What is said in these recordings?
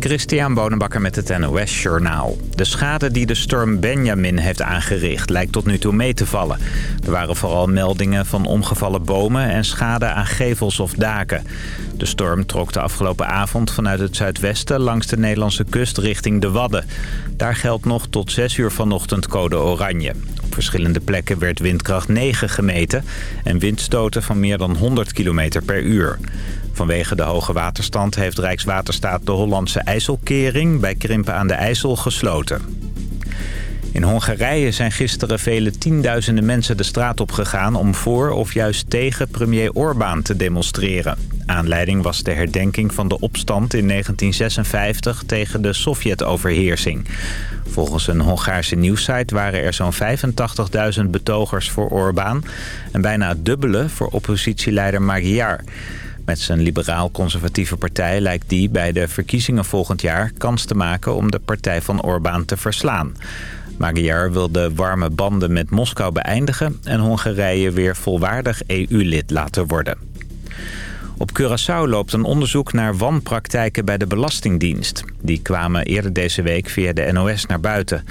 Christian Bonenbakker met het NOS Journaal. De schade die de storm Benjamin heeft aangericht lijkt tot nu toe mee te vallen. Er waren vooral meldingen van omgevallen bomen en schade aan gevels of daken. De storm trok de afgelopen avond vanuit het zuidwesten langs de Nederlandse kust richting de Wadden. Daar geldt nog tot 6 uur vanochtend code oranje. Op verschillende plekken werd windkracht 9 gemeten en windstoten van meer dan 100 km per uur. Vanwege de hoge waterstand heeft Rijkswaterstaat de Hollandse IJsselkering bij Krimpen aan de IJssel gesloten. In Hongarije zijn gisteren vele tienduizenden mensen de straat op gegaan om voor of juist tegen premier Orbán te demonstreren. Aanleiding was de herdenking van de opstand in 1956 tegen de Sovjet-overheersing. Volgens een Hongaarse nieuwssite waren er zo'n 85.000 betogers voor Orbán en bijna het dubbele voor oppositieleider Magyar. Met zijn liberaal-conservatieve partij lijkt die bij de verkiezingen volgend jaar kans te maken om de partij van Orbán te verslaan. Magyar wil de warme banden met Moskou beëindigen en Hongarije weer volwaardig EU-lid laten worden. Op Curaçao loopt een onderzoek naar wanpraktijken bij de Belastingdienst. Die kwamen eerder deze week via de NOS naar buiten.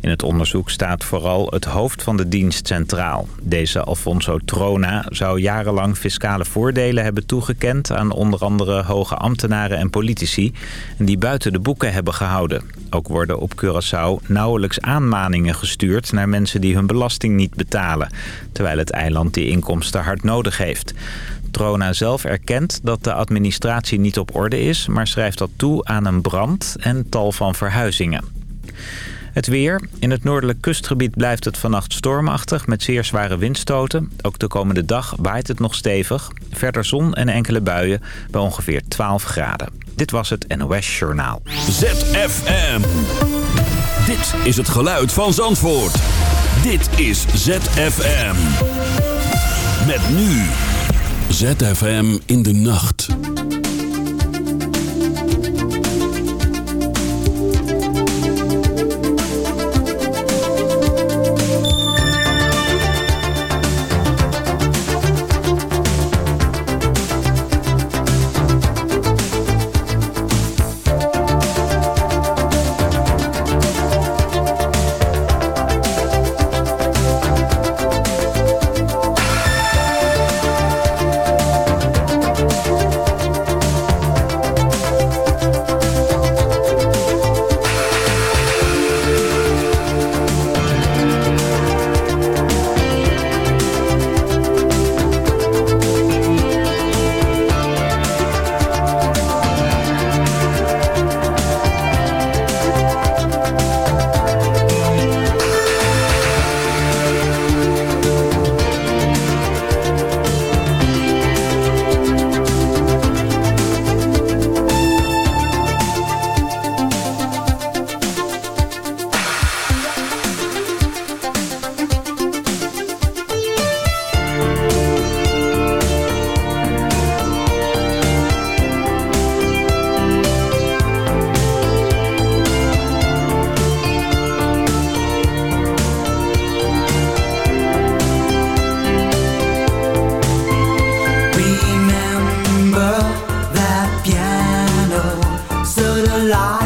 In het onderzoek staat vooral het hoofd van de dienst centraal. Deze Alfonso Trona zou jarenlang fiscale voordelen hebben toegekend... aan onder andere hoge ambtenaren en politici... die buiten de boeken hebben gehouden. Ook worden op Curaçao nauwelijks aanmaningen gestuurd... naar mensen die hun belasting niet betalen... terwijl het eiland die inkomsten hard nodig heeft. Trona zelf erkent dat de administratie niet op orde is... maar schrijft dat toe aan een brand en tal van verhuizingen. Het weer. In het noordelijk kustgebied blijft het vannacht stormachtig met zeer zware windstoten. Ook de komende dag waait het nog stevig. Verder zon en enkele buien bij ongeveer 12 graden. Dit was het NOS Journaal. ZFM. Dit is het geluid van Zandvoort. Dit is ZFM. Met nu. ZFM in de nacht. lie.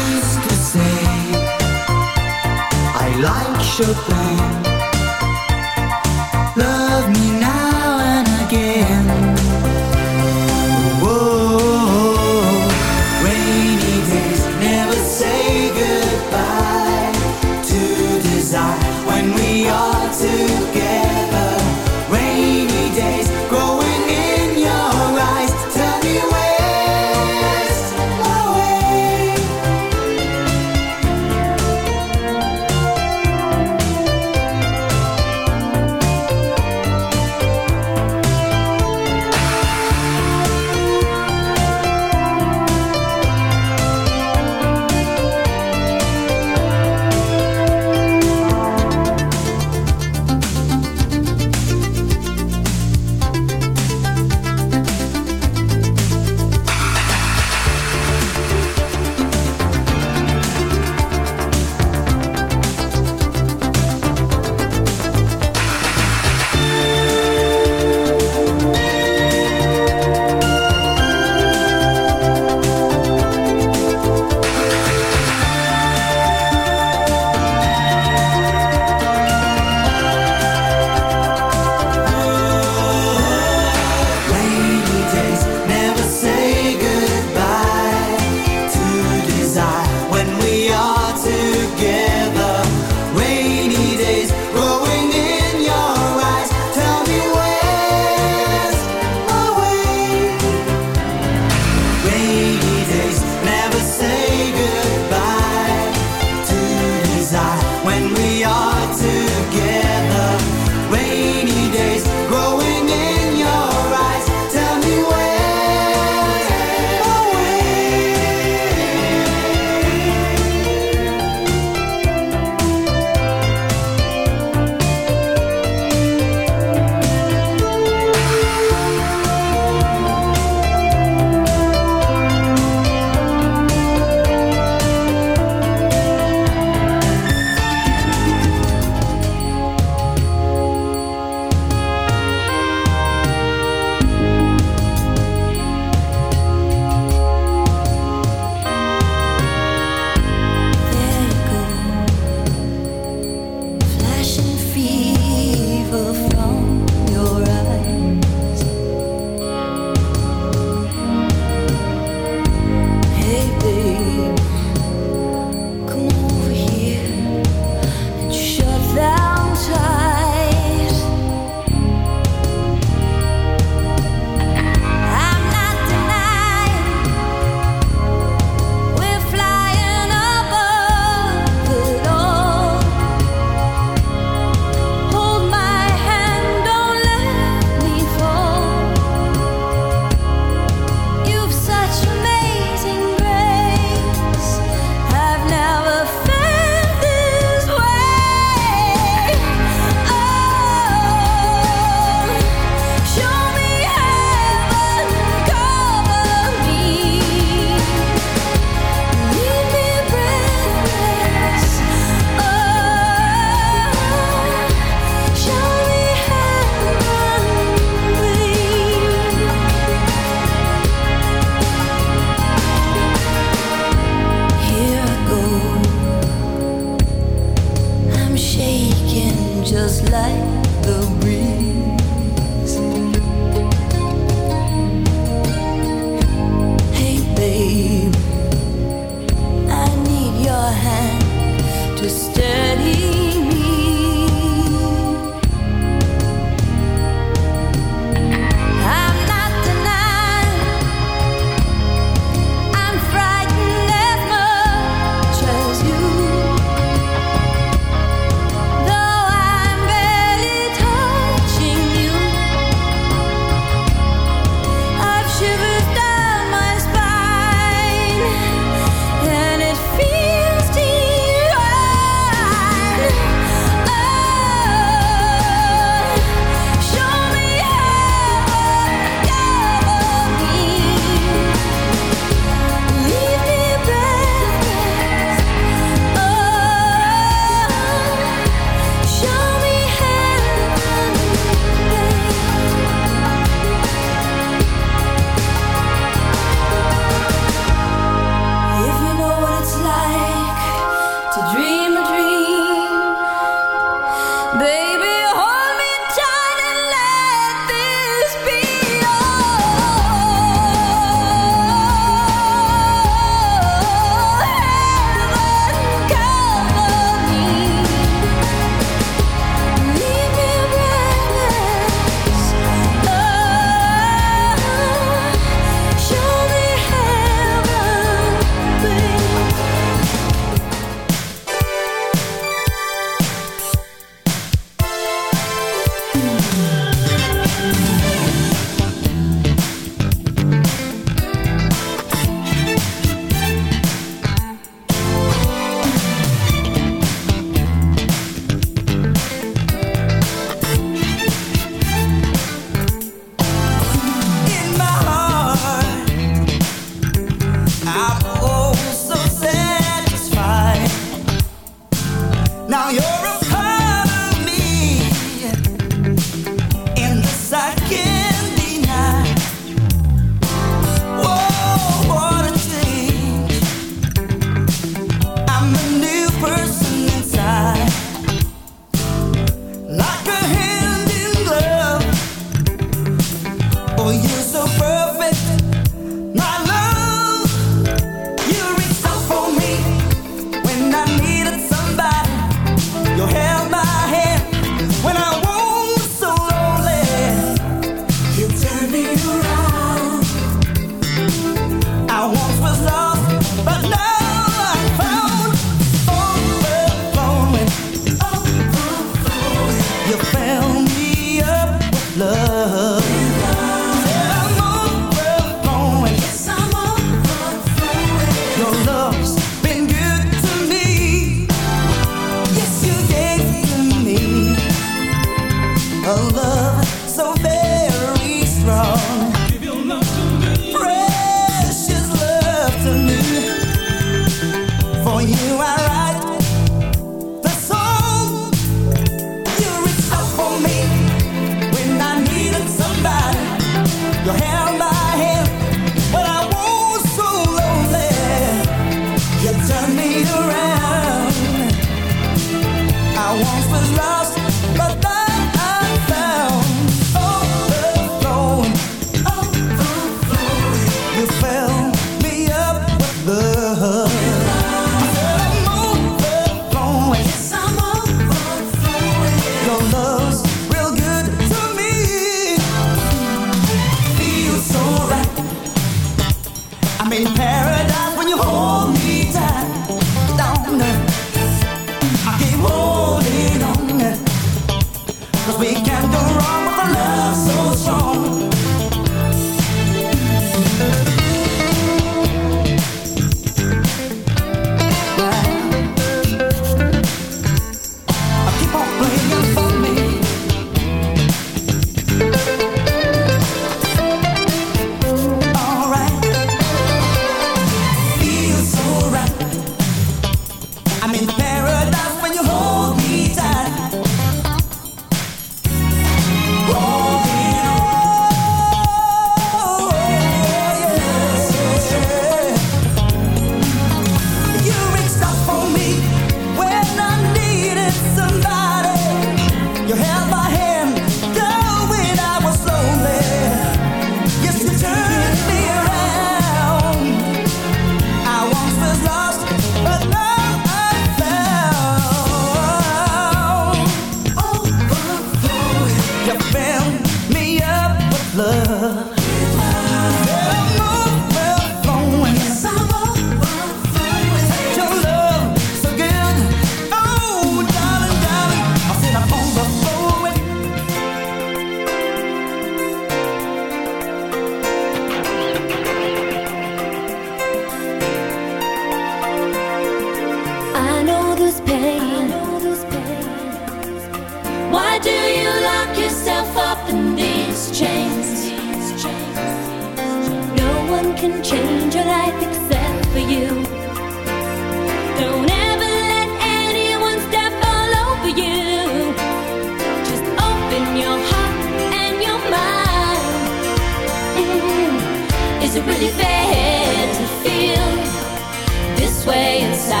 Is it really bad to feel this way inside?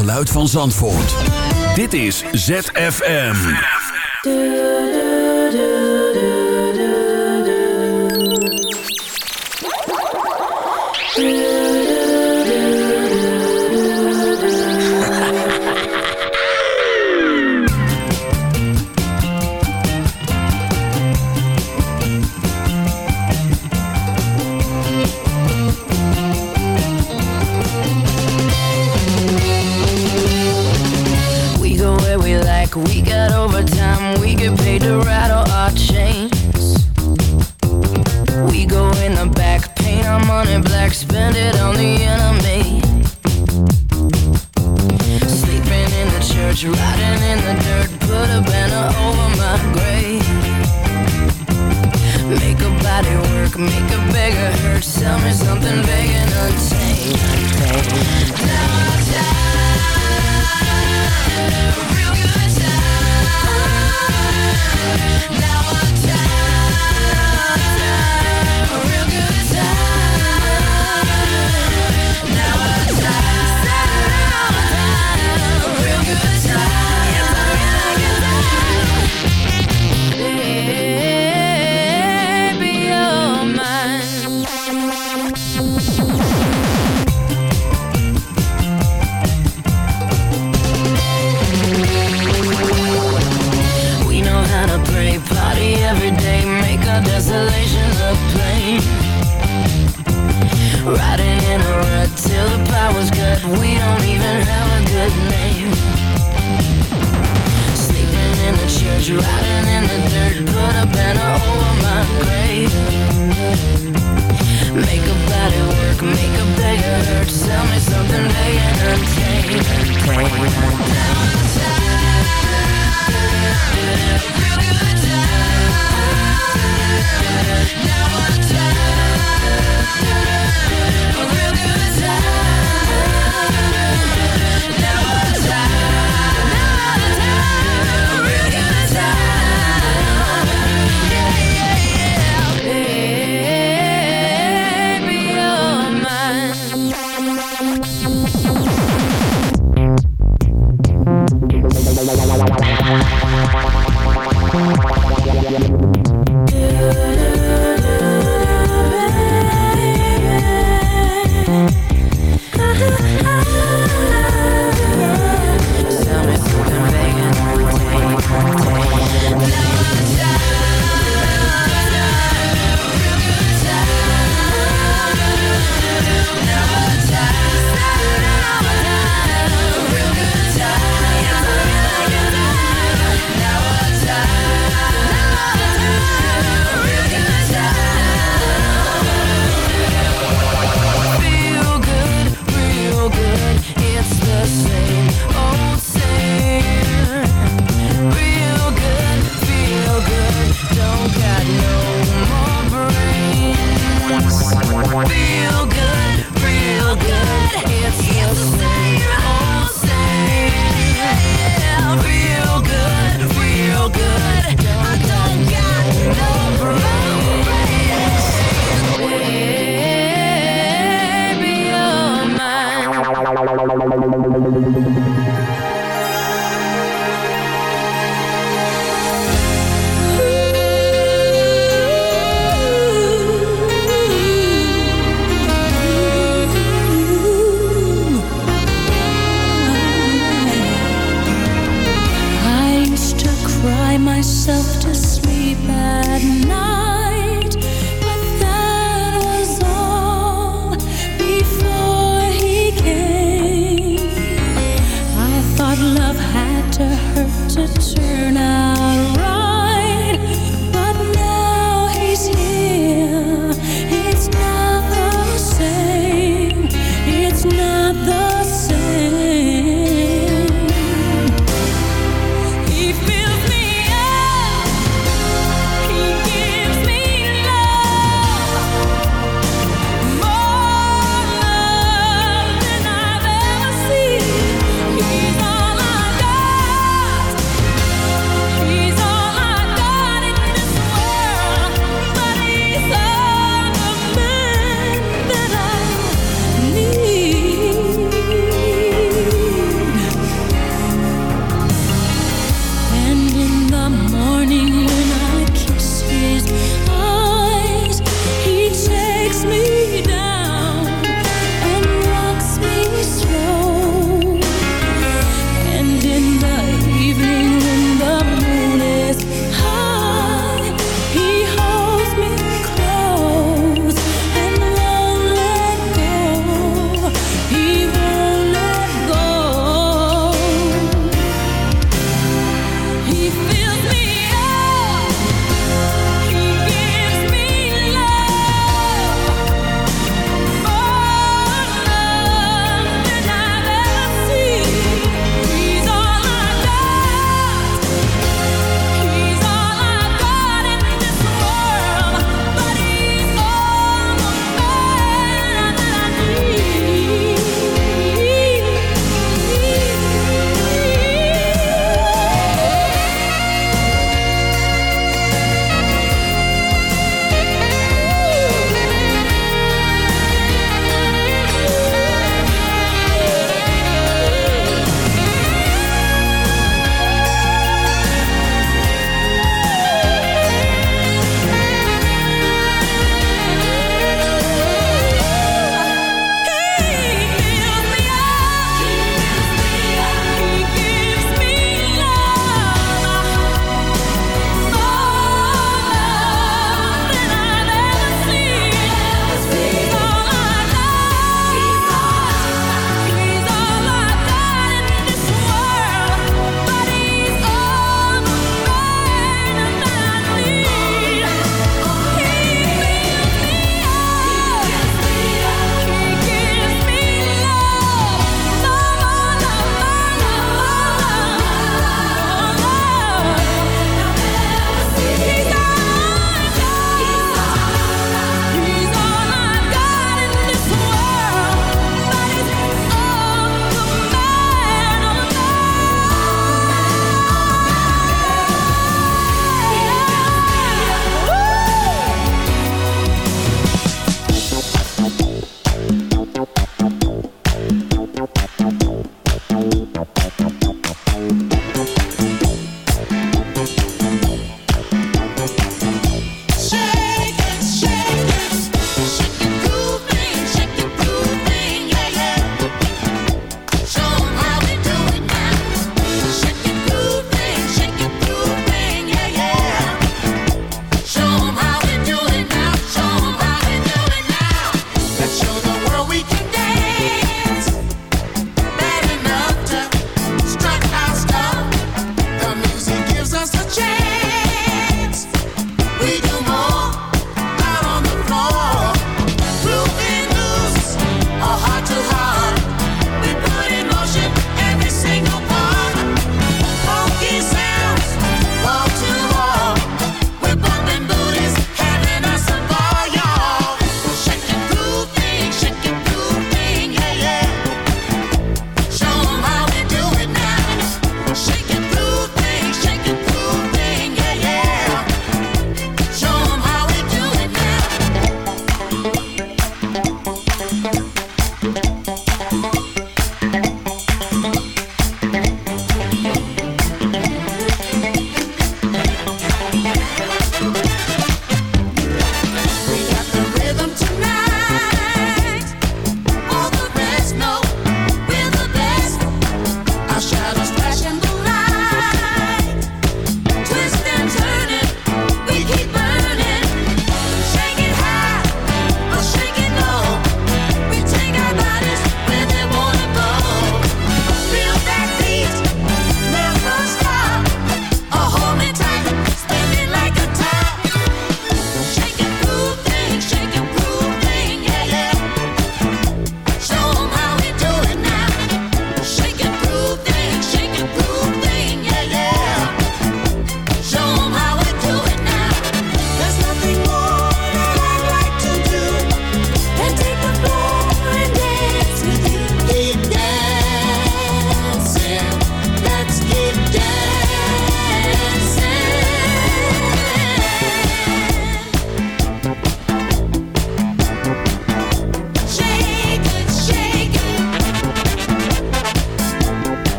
Geluid van Zandvoort. Dit is ZFM. We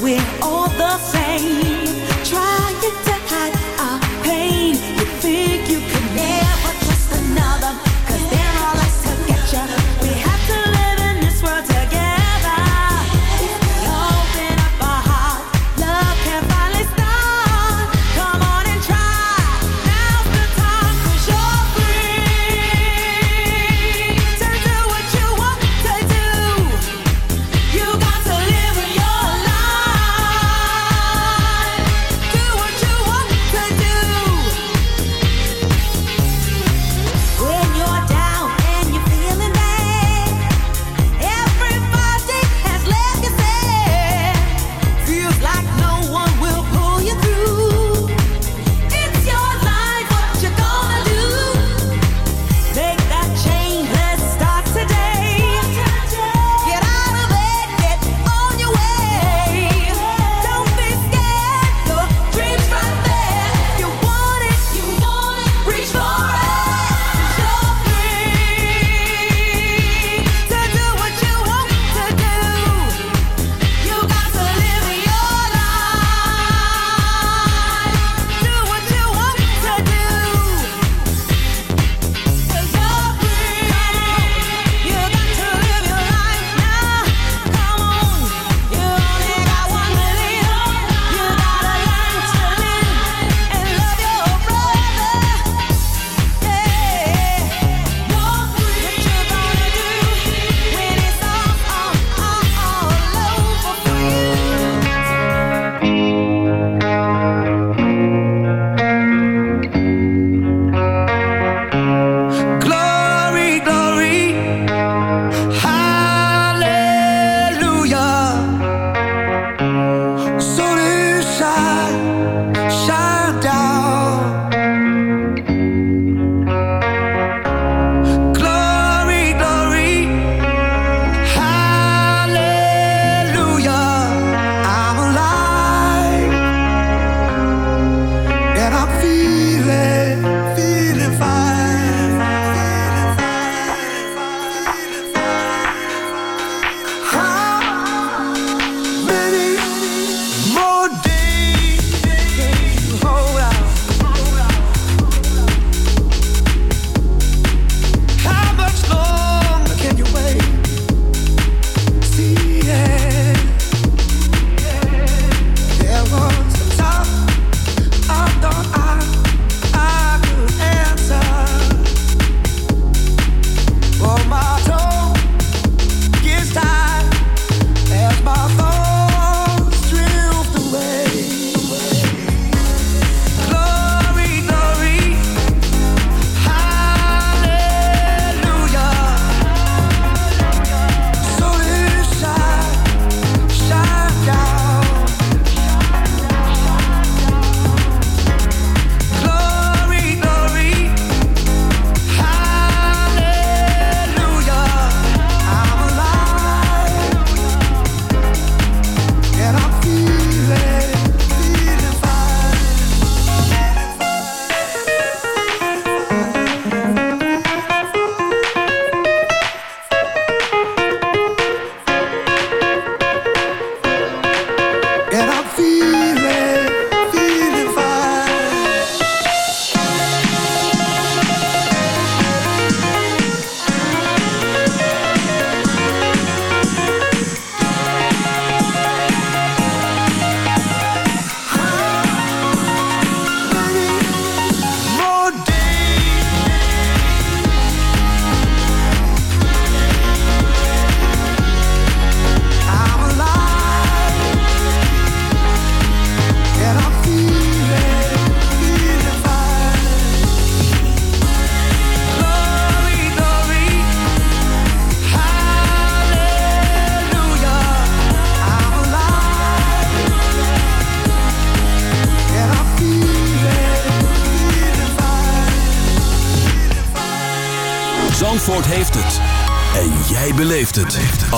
we're all the same.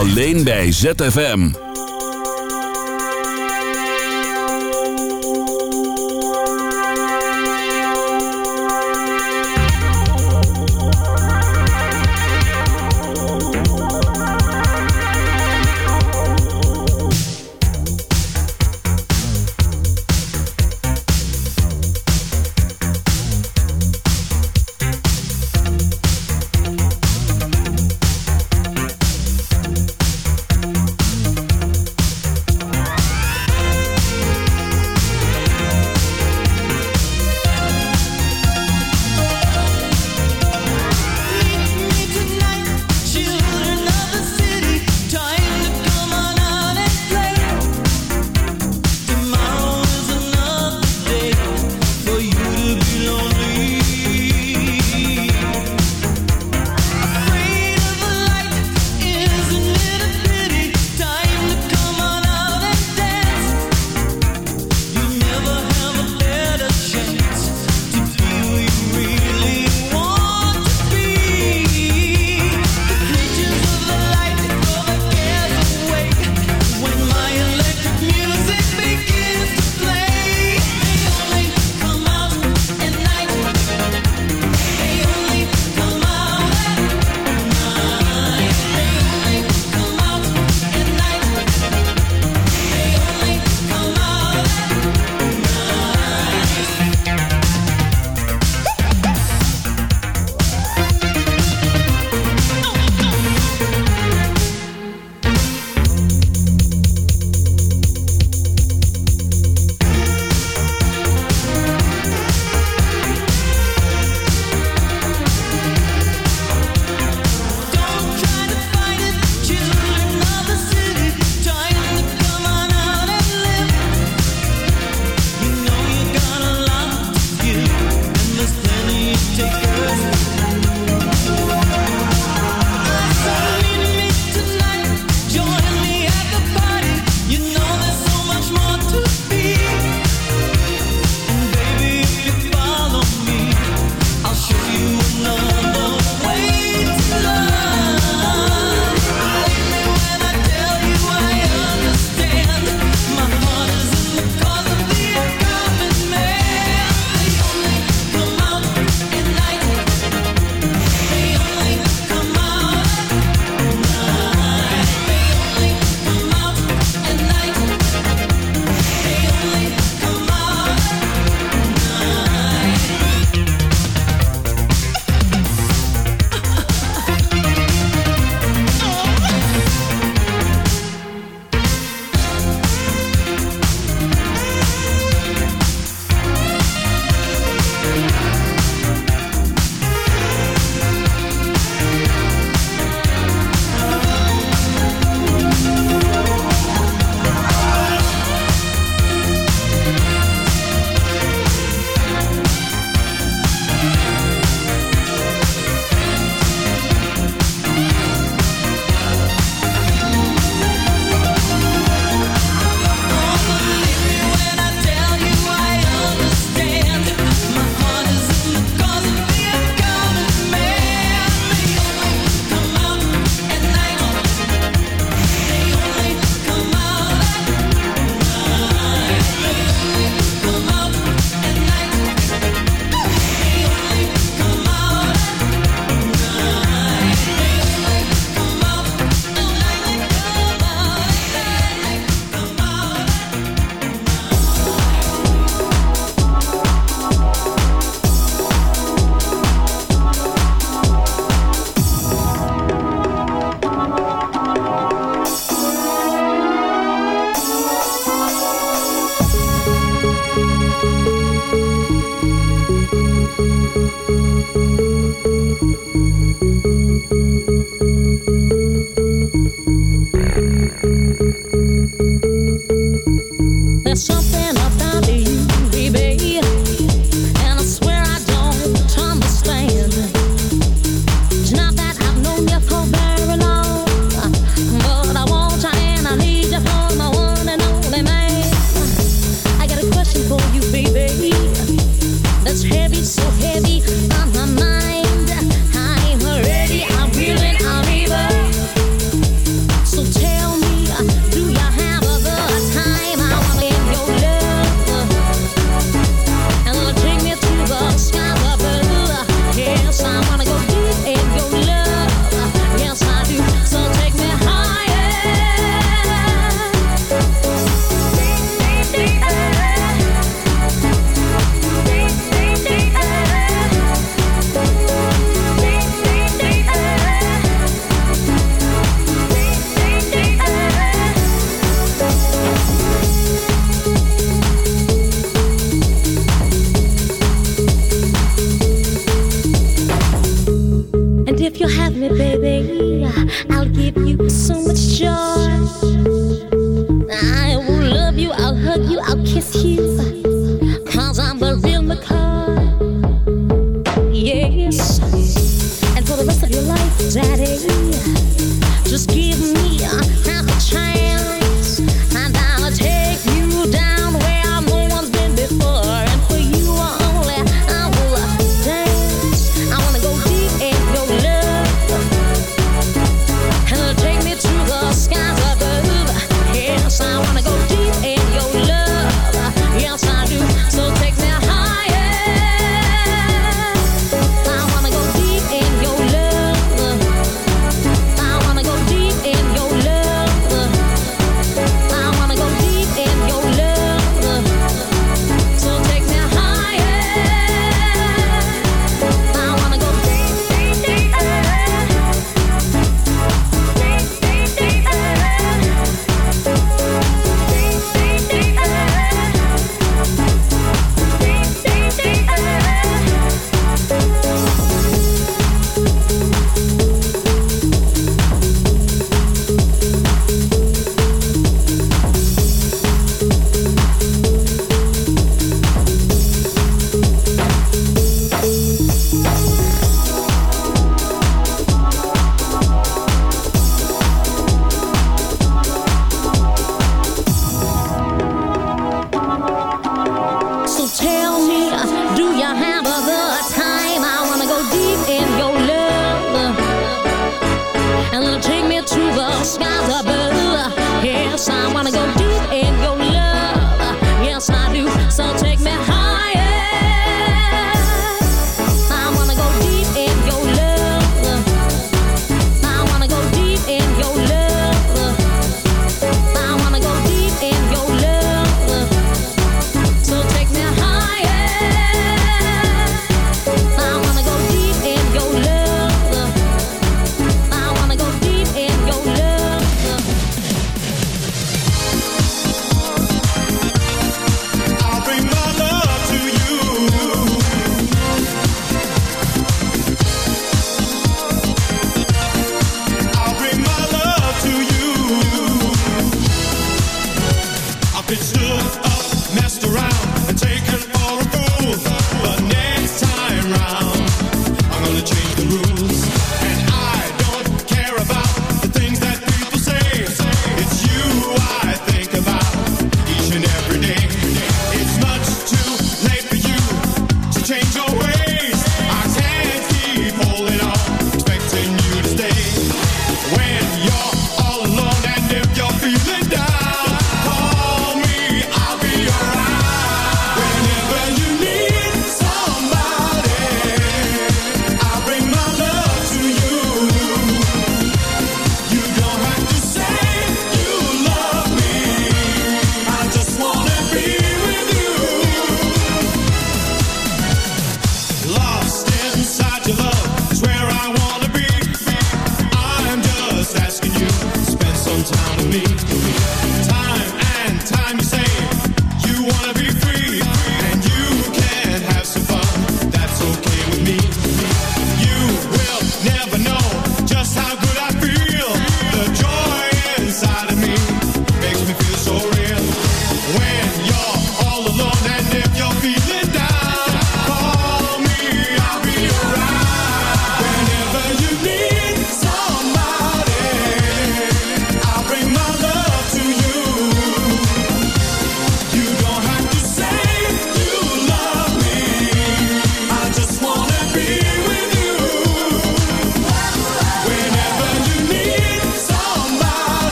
Alleen bij ZFM.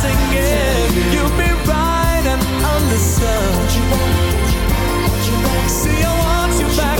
singing. You'll be right and. See, I want you back.